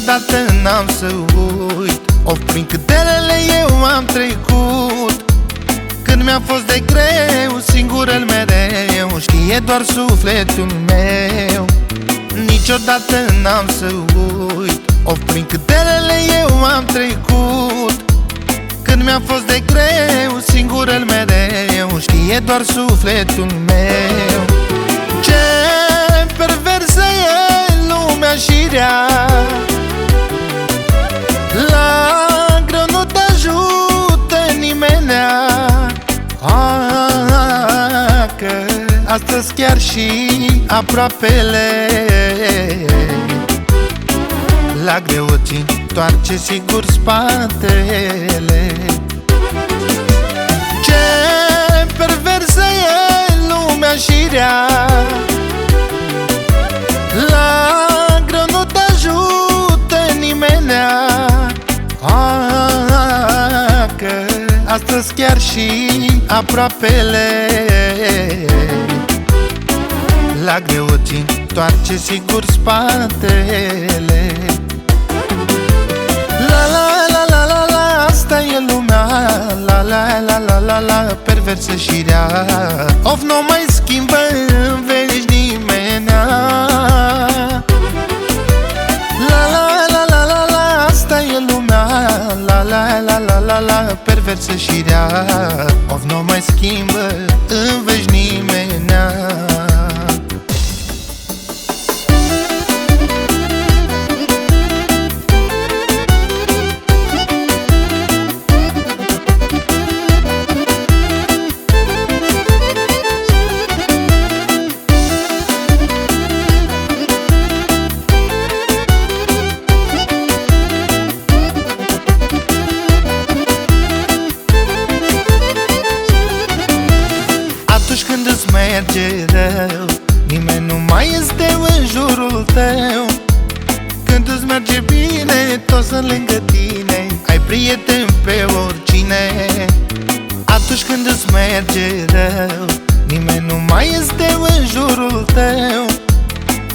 Niciodată n-am să uit. Of prin câtelele eu am trecut. Când mi-a fost de greu Singur el mereu Știe doar sufletul meu. Niciodată n-am să uit. Of prin câtelele eu am trecut. Când mi-a fost de greu Singur el mereu Știe doar sufletul meu. Ce astăzi chiar și aproapele. La greu ți întoarce sigur spatele. Ce perversă e lumea și rea. La greu nu te ajută nimenea ah, Că astăzi chiar și aproapele La greu ți întoarce sigur spatele La la la la la la Asta e lumea La la la la la la Perversă și rea Of nu mai schimbă în veci nimenea La la la la la la Asta e lumea La la la la la la Perversă și rea Of nu mai schimbă în veci Nimeni nu mai este în jurul tău. Când îți merge bine, toți sunt lângă tine. Ai prieten pe oricine. Atunci când îți merge rău Nimeni nu mai este în jurul tău.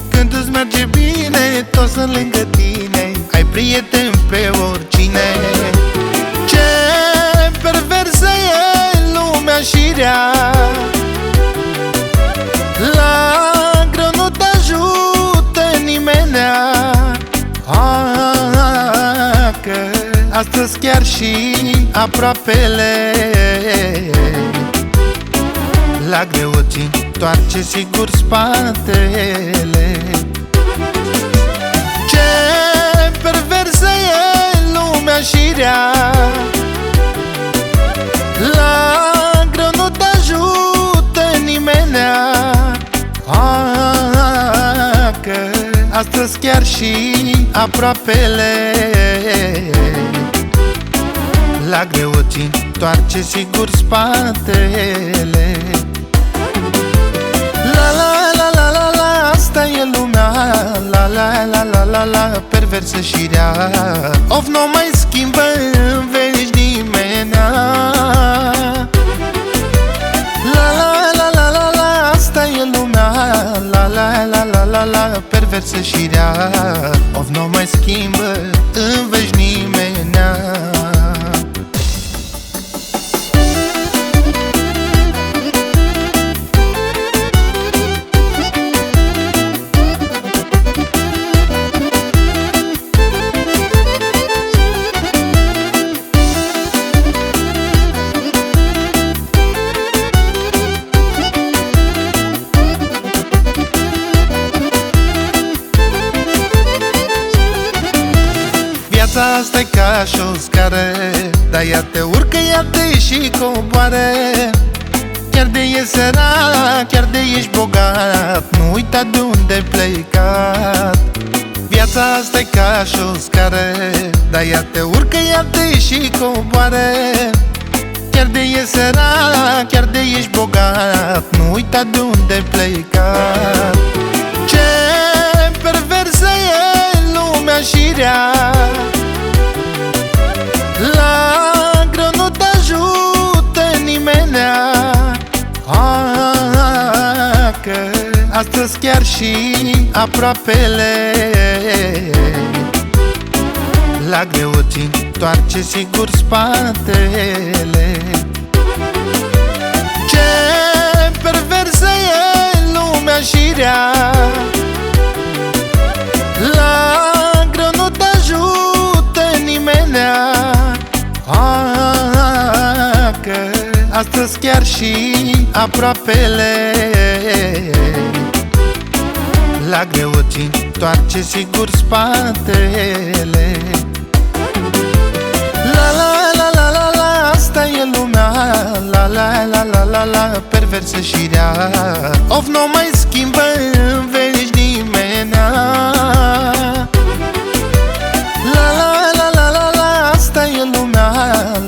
Când îți merge bine, toți sunt lângă tine. Ai prieten chiar și aproapele. La greu ți întoarce sigur spatele. Ce perversă e lumea și rea. La greu nu te ajută nimenea ah, Că astăzi chiar și aproapele La greu ți întoarce sigur spatele La la la la la la Asta e lumea La la la la la la Perversă și rea Of nu mai schimbă în veci nimenea La la la la la la Asta e lumea La la la la la la Perversă și rea Of nu mai schimbă în veci asta e ca și o scară Dar ea te urcă, ea te și coboară. Chiar de e sărac, chiar de ești bogat Nu uita de unde plecat. Viața asta e ca și o scară Dar ea te urcă, ea te și coboară. Chiar de e sărac, chiar de ești bogat Nu uita de unde astăzi chiar și aproapele. La greu ți întoarce sigur spatele. Ce perversă e lumea și rea. La greu nu te ajută nimenea A, Că astăzi chiar și aproapele La greu ți întoarce sigur spatele La la la la la la Asta e lumea La la la la la la Perversă și rea Of nu mai schimbă în veci nimenea La la la la la la Asta e lumea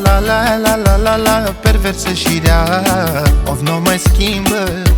La la la la la la Perversă și rea Of nu mai schimbă în veci nimenea